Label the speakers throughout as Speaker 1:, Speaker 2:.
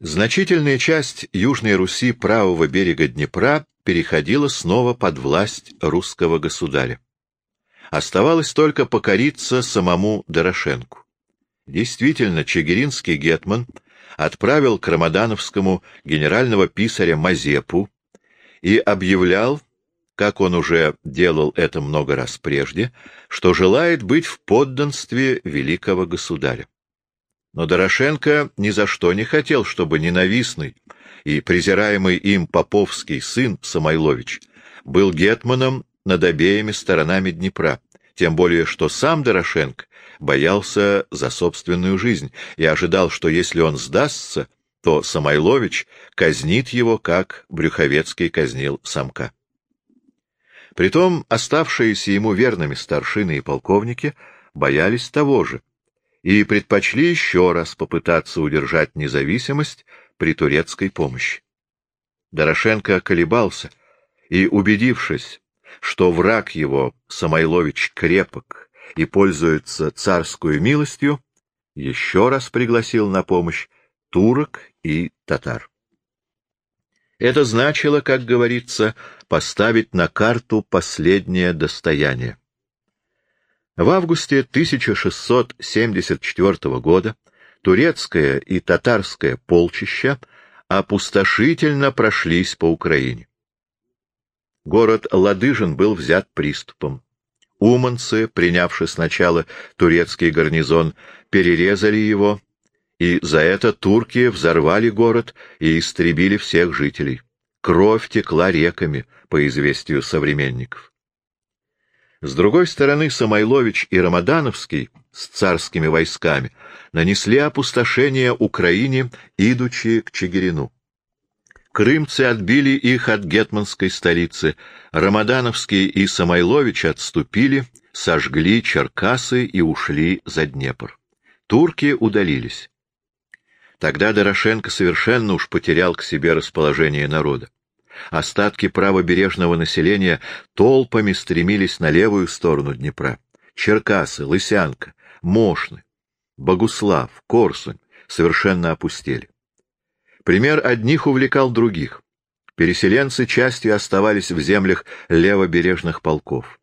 Speaker 1: Значительная часть Южной Руси правого берега Днепра переходила снова под власть русского государя. Оставалось только покориться самому Дорошенку. Действительно, чигиринский гетман отправил к Рамадановскому генерального писаря Мазепу и объявлял, как он уже делал это много раз прежде, что желает быть в подданстве великого государя. Но Дорошенко ни за что не хотел, чтобы ненавистный и презираемый им поповский сын Самойлович был гетманом над обеими сторонами Днепра, тем более что сам Дорошенко боялся за собственную жизнь и ожидал, что если он сдастся, то Самойлович казнит его, как Брюховецкий казнил самка. Притом оставшиеся ему верными старшины и полковники боялись того же, и предпочли еще раз попытаться удержать независимость при турецкой помощи. Дорошенко колебался и, убедившись, что враг его, Самойлович, крепок и пользуется царскую милостью, еще раз пригласил на помощь турок и татар. Это значило, как говорится, поставить на карту последнее достояние. В августе 1674 года турецкое и татарское полчища опустошительно прошлись по Украине. Город Ладыжин был взят приступом. Уманцы, принявши сначала турецкий гарнизон, перерезали его, и за это турки взорвали город и истребили всех жителей. Кровь текла реками, по известию современников. С другой стороны, Самойлович и Рамадановский с царскими войсками нанесли опустошение Украине, идучи к Чигирину. Крымцы отбили их от гетманской столицы, Рамадановский и Самойлович отступили, сожгли Черкасы и ушли за Днепр. Турки удалились. Тогда Дорошенко совершенно уж потерял к себе расположение народа. Остатки правобережного населения толпами стремились на левую сторону Днепра. Черкасы, Лысянка, Мошны, Богуслав, Корсунь совершенно опустели. Пример одних увлекал других. Переселенцы частью оставались в землях левобережных полков.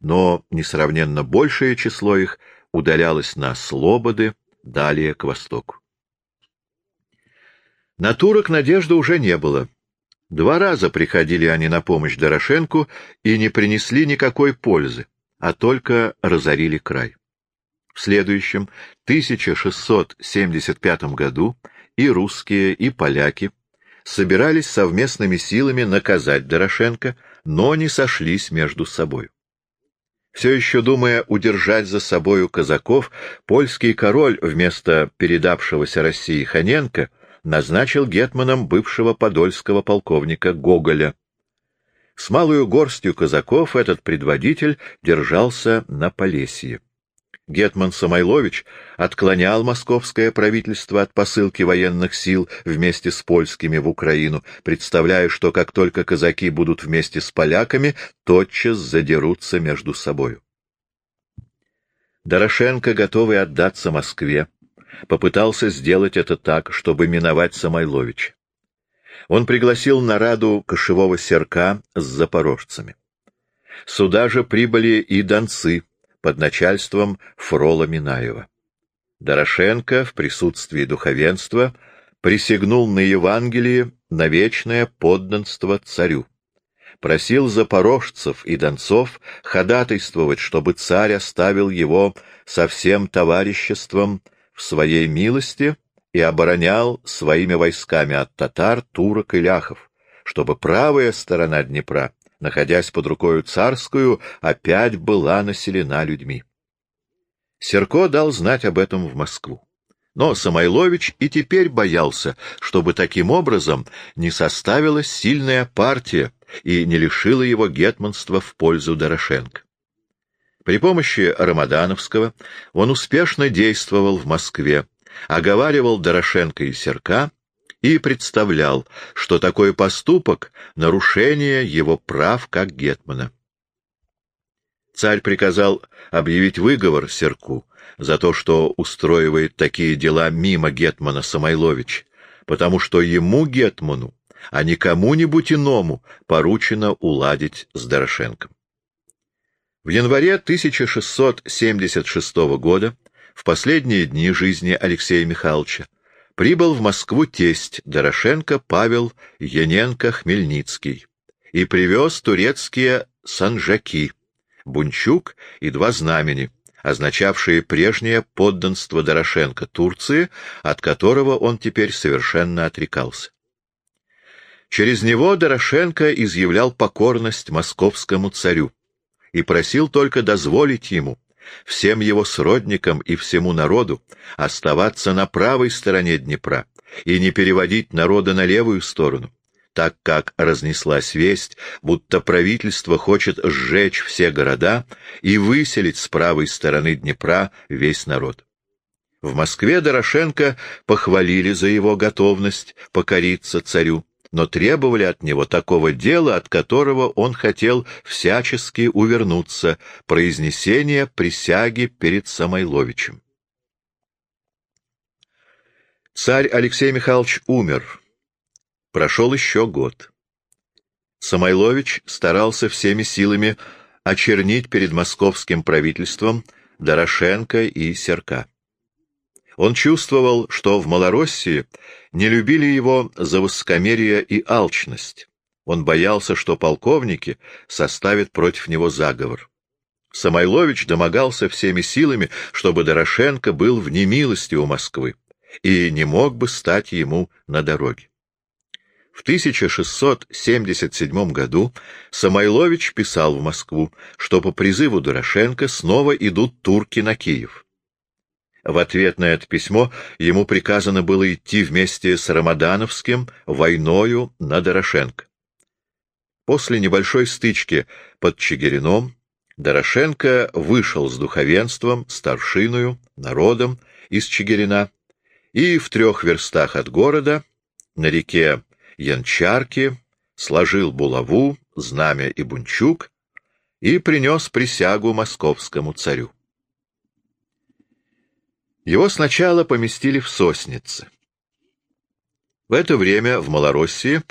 Speaker 1: Но несравненно большее число их удалялось на Слободы, далее к востоку. На турок надежды уже не было. Два раза приходили они на помощь Дорошенку и не принесли никакой пользы, а только разорили край. В следующем, 1675 году, и русские, и поляки собирались совместными силами наказать Дорошенко, но не сошлись между собой. Все еще думая удержать за собою казаков, польский король вместо передавшегося России Ханенко назначил гетманом бывшего подольского полковника Гоголя. С малую горстью казаков этот предводитель держался на Полесье. Гетман Самойлович отклонял московское правительство от посылки военных сил вместе с польскими в Украину, представляя, что как только казаки будут вместе с поляками, тотчас задерутся между собою. Дорошенко, готовый отдаться Москве, попытался сделать это так, чтобы миновать Самойловича. Он пригласил на раду кошевого серка с запорожцами. Сюда же прибыли и донцы под начальством Фрола Минаева. Дорошенко в присутствии духовенства присягнул на Евангелие на вечное подданство царю. Просил запорожцев и донцов ходатайствовать, чтобы царь оставил его со всем товариществом в своей милости и оборонял своими войсками от татар, турок и ляхов, чтобы правая сторона Днепра, находясь под рукою царскую, опять была населена людьми. Серко дал знать об этом в Москву. Но Самойлович и теперь боялся, чтобы таким образом не составилась сильная партия и не лишила его гетманства в пользу Дорошенко. При помощи Рамадановского он успешно действовал в Москве, оговаривал Дорошенко и Серка и представлял, что такой поступок — нарушение его прав как гетмана. Царь приказал объявить выговор Серку за то, что устроивает такие дела мимо гетмана Самойлович, потому что ему, Гетману, а не кому-нибудь иному поручено уладить с Дорошенком. В январе 1676 года, в последние дни жизни Алексея Михайловича, прибыл в Москву тесть Дорошенко Павел Яненко-Хмельницкий и привез турецкие санжаки, бунчук и два знамени, означавшие прежнее подданство Дорошенко Турции, от которого он теперь совершенно отрекался. Через него Дорошенко изъявлял покорность московскому царю и просил только дозволить ему, всем его сродникам и всему народу, оставаться на правой стороне Днепра и не переводить народа на левую сторону, так как разнеслась весть, будто правительство хочет сжечь все города и выселить с правой стороны Днепра весь народ. В Москве Дорошенко похвалили за его готовность покориться царю, но требовали от него такого дела, от которого он хотел всячески увернуться, произнесения присяги перед Самойловичем. Царь Алексей Михайлович умер. Прошел еще год. Самойлович старался всеми силами очернить перед московским правительством Дорошенко и Серка. Он чувствовал, что в Малороссии не любили его за высокомерие и алчность. Он боялся, что полковники составят против него заговор. Самойлович домогался всеми силами, чтобы Дорошенко был в немилости у Москвы и не мог бы стать ему на дороге. В 1677 году Самойлович писал в Москву, что по призыву Дорошенко снова идут турки на Киев. В ответ на это письмо ему приказано было идти вместе с Рамадановским войною на Дорошенко. После небольшой стычки под Чигирином Дорошенко вышел с духовенством, старшиною, народом из Чигирина и в трех верстах от города, на реке Янчарки, сложил булаву, знамя и бунчук и принес присягу московскому царю. Его сначала поместили в Соснице. В это время в Малороссии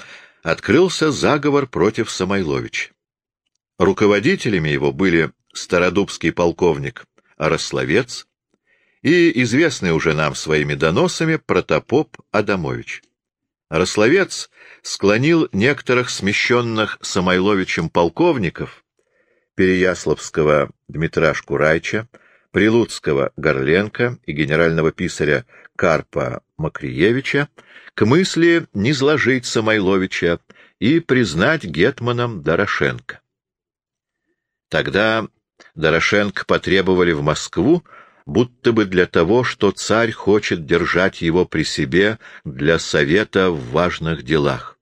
Speaker 1: открылся заговор против Самойловича. Руководителями его были стародубский полковник Орословец и известный уже нам своими доносами протопоп Адамович. Рословец склонил некоторых смещенных Самойловичем полковников, Переяславского Дмитрашку Райча, Прилуцкого Горленко и генерального писаря Карпа Макриевича к мысли низложить Самойловича и признать гетманом Дорошенко. Тогда Дорошенко потребовали в Москву, будто бы для того, что царь хочет держать его при себе для совета в важных делах.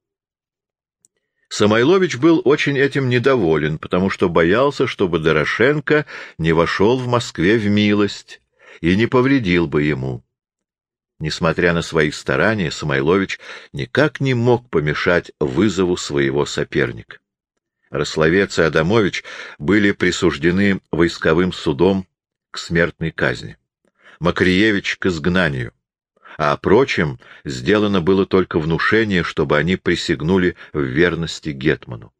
Speaker 1: Самойлович был очень этим недоволен, потому что боялся, чтобы Дорошенко не вошел в Москве в милость и не повредил бы ему. Несмотря на свои старания, Самойлович никак не мог помешать вызову своего соперника. Рословец и Адамович были присуждены войсковым судом к смертной казни, Макриевич — к изгнанию, а прочим сделано было только внушение, чтобы они присягнули в верности Гетману.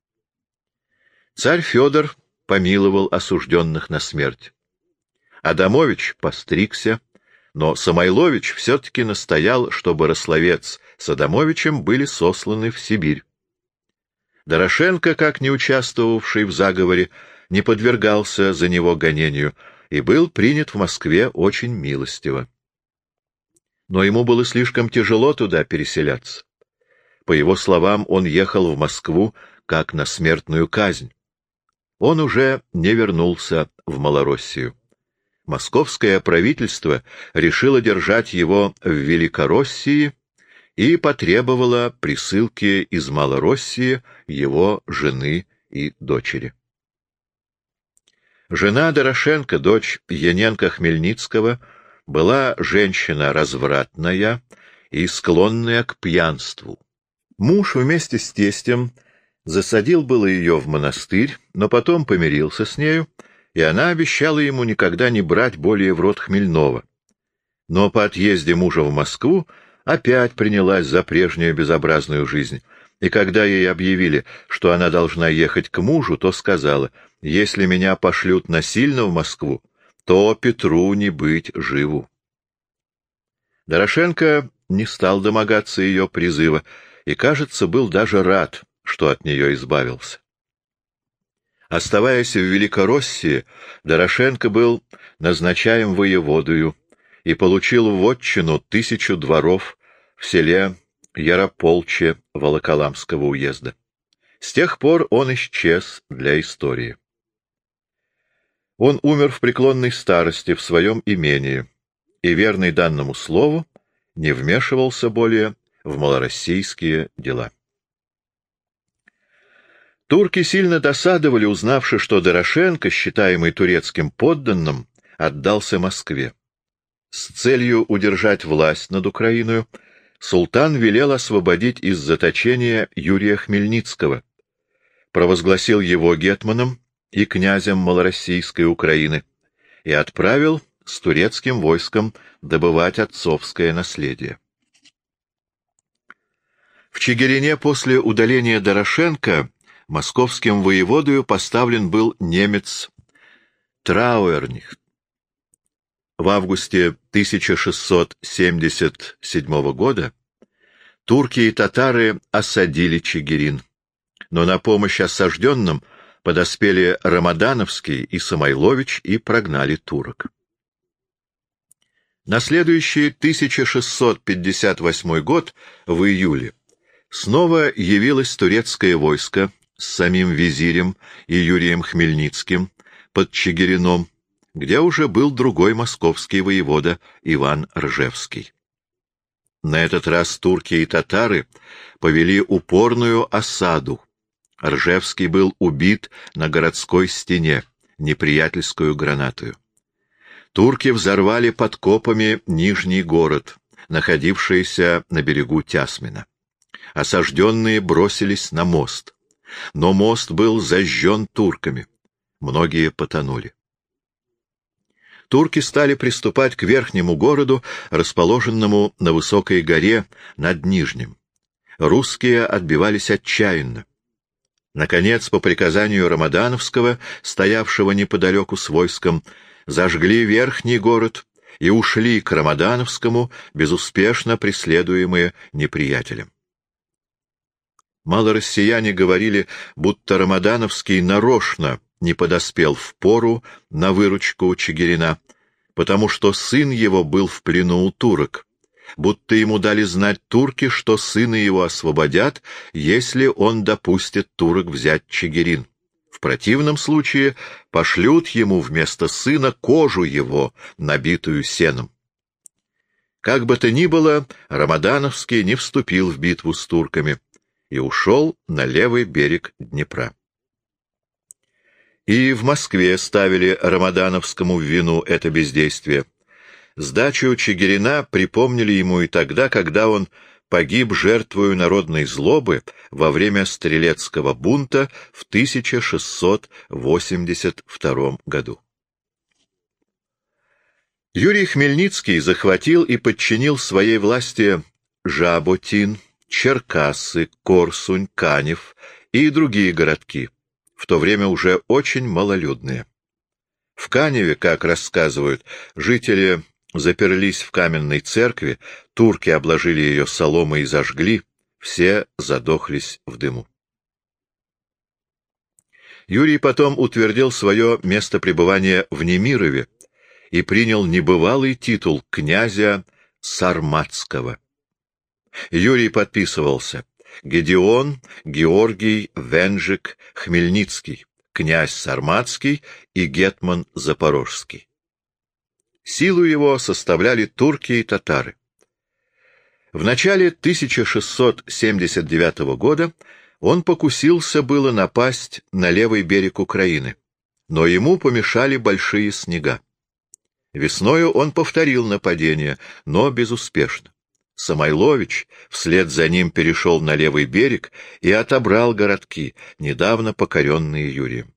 Speaker 1: Царь Федор помиловал осужденных на смерть. Адамович постригся, но Самойлович все-таки настоял, чтобы Рословец с Адамовичем были сосланы в Сибирь. Дорошенко, как не участвовавший в заговоре, не подвергался за него гонению и был принят в Москве очень милостиво но ему было слишком тяжело туда переселяться. По его словам, он ехал в Москву как на смертную казнь. Он уже не вернулся в Малороссию. Московское правительство решило держать его в Великороссии и потребовало присылки из Малороссии его жены и дочери. Жена Дорошенко, дочь Яненко-Хмельницкого, была женщина развратная и склонная к пьянству. Муж вместе с тестем засадил было ее в монастырь, но потом помирился с нею, и она обещала ему никогда не брать более в рот хмельного. Но по отъезде мужа в Москву опять принялась за прежнюю безобразную жизнь, и когда ей объявили, что она должна ехать к мужу, то сказала, «Если меня пошлют насильно в Москву, то Петру не быть живу». Дорошенко не стал домогаться ее призыва и, кажется, был даже рад, что от нее избавился. Оставаясь в Великороссии, Дорошенко был назначаем воеводою и получил в отчину тысячу дворов в селе Ярополче Волоколамского уезда. С тех пор он исчез для истории. Он умер в преклонной старости в своем имении и, верный данному слову, не вмешивался более в малороссийские дела. Турки сильно досадовали, узнавши, что Дорошенко, считаемый турецким подданным, отдался Москве. С целью удержать власть над Украиной султан велел освободить из заточения Юрия Хмельницкого, провозгласил его гетманом и князем малороссийской Украины и отправил с турецким войском добывать отцовское наследие. В Чигирине после удаления Дорошенко московским воеводою поставлен был немец Трауэрних. В августе 1677 года турки и татары осадили Чигирин, но на помощь осажденным подоспели Рамадановский и Самойлович и прогнали турок. На следующий 1658 год, в июле, снова явилось турецкое войско с самим визирем и Юрием Хмельницким под Чигирином, где уже был другой московский воевода Иван Ржевский. На этот раз турки и татары повели упорную осаду. Ржевский был убит на городской стене неприятельскую гранатою. Турки взорвали под копами Нижний город, находившийся на берегу Тясмина. Осажденные бросились на мост но мост был зажжен турками. Многие потонули. Турки стали приступать к верхнему городу, расположенному на высокой горе над Нижним. Русские отбивались отчаянно. Наконец, по приказанию Рамадановского, стоявшего неподалеку с войском, зажгли верхний город и ушли к Рамадановскому, безуспешно преследуемые неприятелем. Малороссияне говорили, будто Рамадановский нарочно не подоспел в пору на выручку Чигирина, потому что сын его был в плену у турок, будто ему дали знать турки, что сына его освободят, если он допустит турок взять Чигирин. В противном случае пошлют ему вместо сына кожу его, набитую сеном. Как бы то ни было, Рамадановский не вступил в битву с турками и ушел на левый берег Днепра. И в Москве ставили Рамадановскому в вину это бездействие. Сдачу Чигирина припомнили ему и тогда, когда он погиб жертвою народной злобы во время стрелецкого бунта в 1682 году. Юрий Хмельницкий захватил и подчинил своей власти Жаботин, Черкассы, Корсунь, Канев и другие городки, в то время уже очень малолюдные. В Каневе, как рассказывают, жители заперлись в каменной церкви, турки обложили ее соломой и зажгли, все задохлись в дыму. Юрий потом утвердил свое место пребывания в Немирове и принял небывалый титул князя Сарматского. Юрий подписывался Гедеон, Георгий, Венжик, Хмельницкий, князь Сарматский и гетман Запорожский. Силу его составляли турки и татары. В начале 1679 года он покусился было напасть на левый берег Украины, но ему помешали большие снега. Весною он повторил нападение, но безуспешно. Самойлович вслед за ним перешел на левый берег и отобрал городки, недавно покоренные Юрием.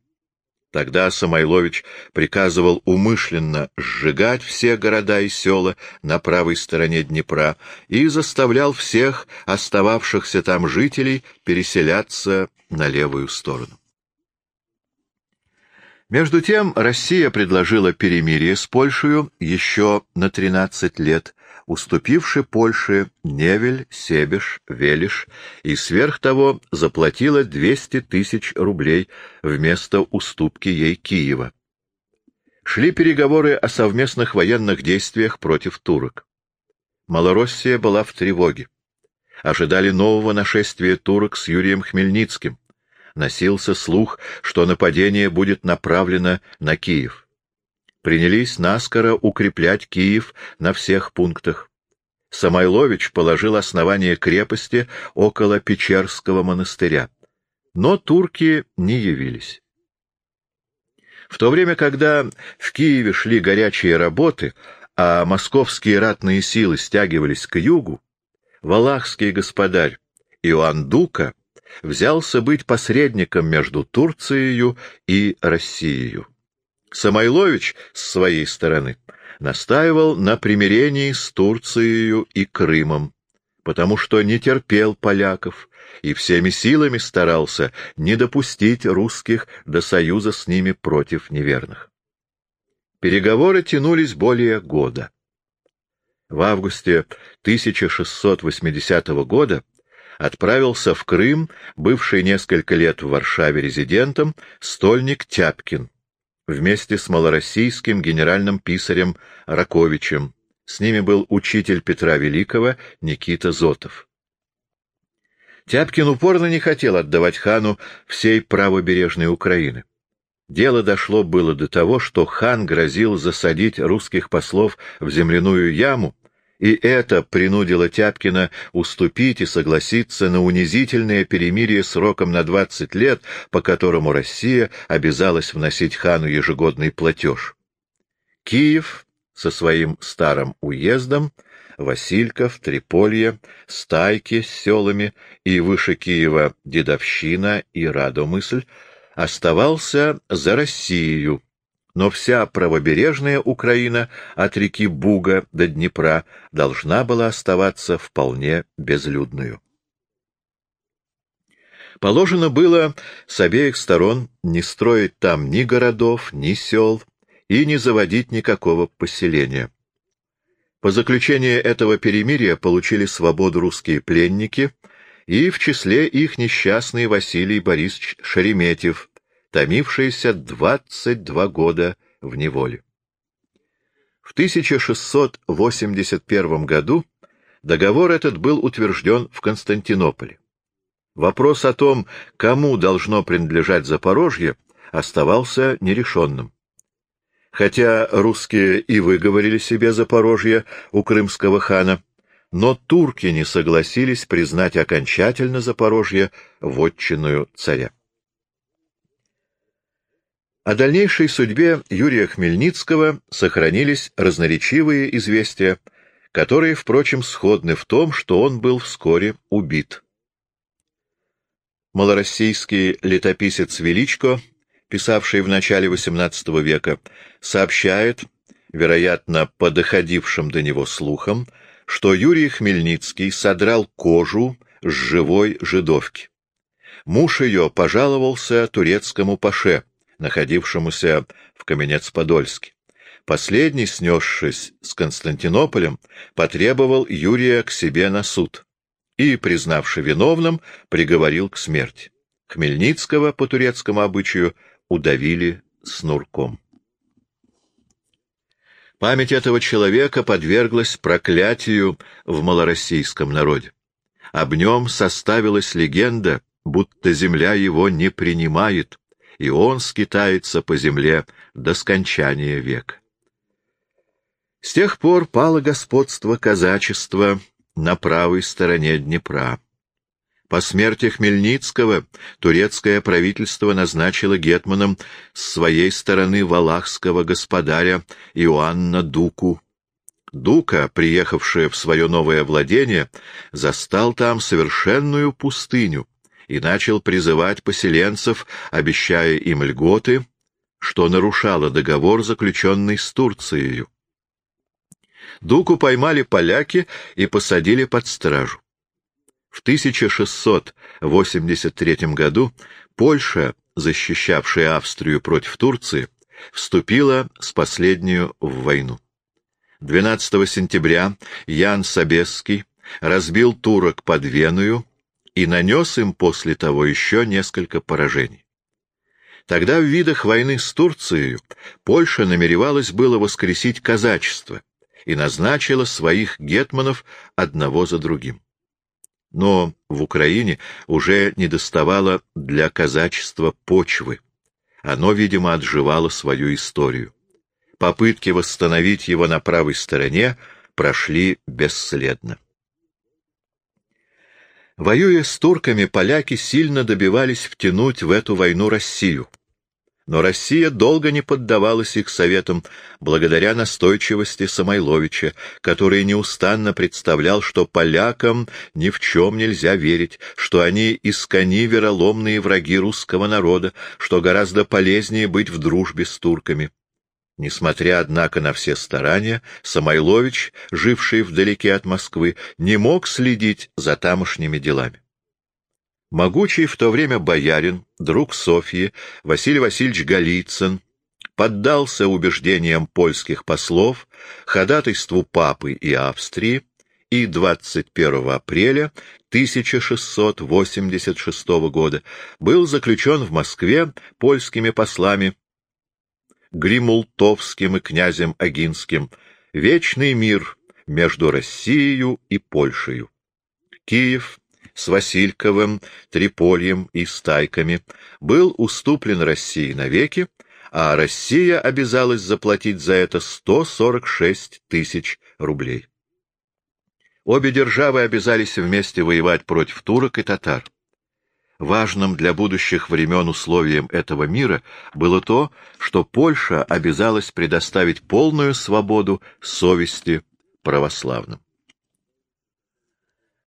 Speaker 1: Тогда Самойлович приказывал умышленно сжигать все города и села на правой стороне Днепра и заставлял всех остававшихся там жителей переселяться на левую сторону. Между тем Россия предложила перемирие с Польшей еще на 13 лет, уступивши Польше Невель, Себеш, Велиш, и сверх того заплатила 200 тысяч рублей вместо уступки ей Киева. Шли переговоры о совместных военных действиях против турок. Малороссия была в тревоге. Ожидали нового нашествия турок с Юрием Хмельницким носился слух, что нападение будет направлено на Киев. Принялись наскоро укреплять Киев на всех пунктах. Самойлович положил основание крепости около Печерского монастыря. Но турки не явились. В то время, когда в Киеве шли горячие работы, а московские ратные силы стягивались к югу, валахский господарь Иоанн Дука взялся быть посредником между Турцией и Россией. Самойлович, с своей стороны, настаивал на примирении с Турцией и Крымом, потому что не терпел поляков и всеми силами старался не допустить русских до союза с ними против неверных. Переговоры тянулись более года. В августе 1680 года отправился в Крым, бывший несколько лет в Варшаве резидентом, стольник Тяпкин, вместе с малороссийским генеральным писарем Раковичем. С ними был учитель Петра Великого Никита Зотов. Тяпкин упорно не хотел отдавать хану всей правобережной Украины. Дело дошло было до того, что хан грозил засадить русских послов в земляную яму, и это принудило Тяпкина уступить и согласиться на унизительное перемирие сроком на 20 лет, по которому Россия обязалась вносить хану ежегодный платеж. Киев со своим старым уездом, Васильков, Триполье, Стайки с селами и выше Киева Дедовщина и Радомысль оставался за Россию, но вся правобережная Украина от реки Буга до Днепра должна была оставаться вполне безлюдную. Положено было с обеих сторон не строить там ни городов, ни сел и не заводить никакого поселения. По заключении этого перемирия получили свободу русские пленники, и в числе их несчастный Василий Борисович Шереметьев, томившийся 22 года в неволе. В 1681 году договор этот был утвержден в Константинополе. Вопрос о том, кому должно принадлежать Запорожье, оставался нерешенным. Хотя русские и выговорили себе Запорожье у крымского хана, но турки не согласились признать окончательно Запорожье вотчинную царя. О дальнейшей судьбе Юрия Хмельницкого сохранились разноречивые известия, которые, впрочем, сходны в том, что он был вскоре убит. Малороссийский летописец Величко, писавший в начале XVIII века, сообщает, вероятно, по доходившим до него слухам, что Юрий Хмельницкий содрал кожу с живой жидовки. Муж ее пожаловался турецкому паше, находившемуся в Каменец-Подольске. Последний, снесшись с Константинополем, потребовал Юрия к себе на суд и, признавши виновным, приговорил к смерти. Хмельницкого, по турецкому обычаю, удавили снурком. Память этого человека подверглась проклятию в малороссийском народе. Об нем составилась легенда, будто земля его не принимает, и он скитается по земле до скончания века. С тех пор пало господство казачества на правой стороне Днепра. По смерти Хмельницкого турецкое правительство назначило гетманом с своей стороны валахского господаря Иоанна Дуку. Дука, приехавшая в свое новое владение, застал там совершенную пустыню, и начал призывать поселенцев, обещая им льготы, что нарушало договор, заключенный с Турцией. Дуку поймали поляки и посадили под стражу. В 1683 году Польша, защищавшая Австрию против Турции, вступила с последнюю в войну. 12 сентября Ян Собесский разбил турок под Веную и нанес им после того еще несколько поражений. Тогда в видах войны с Турцией Польша намеревалась было воскресить казачество и назначила своих гетманов одного за другим. Но в Украине уже недоставало для казачества почвы. Оно, видимо, отживало свою историю. Попытки восстановить его на правой стороне прошли бесследно. Воюя с турками, поляки сильно добивались втянуть в эту войну Россию. Но Россия долго не поддавалась их советам, благодаря настойчивости Самойловича, который неустанно представлял, что полякам ни в чем нельзя верить, что они искони вероломные враги русского народа, что гораздо полезнее быть в дружбе с турками. Несмотря, однако, на все старания, Самойлович, живший вдалеке от Москвы, не мог следить за тамошними делами. Могучий в то время боярин, друг Софьи, Василий Васильевич Голицын, поддался убеждениям польских послов, ходатайству Папы и Австрии, и 21 апреля 1686 года был заключен в Москве польскими послами Гримултовским и князем Агинским, вечный мир между Россией и Польшей. Киев с Васильковым, Трипольем и Стайками был уступлен России навеки, а Россия обязалась заплатить за это 146 тысяч рублей. Обе державы обязались вместе воевать против турок и татар. Важным для будущих времен условием этого мира было то, что Польша обязалась предоставить полную свободу совести православным.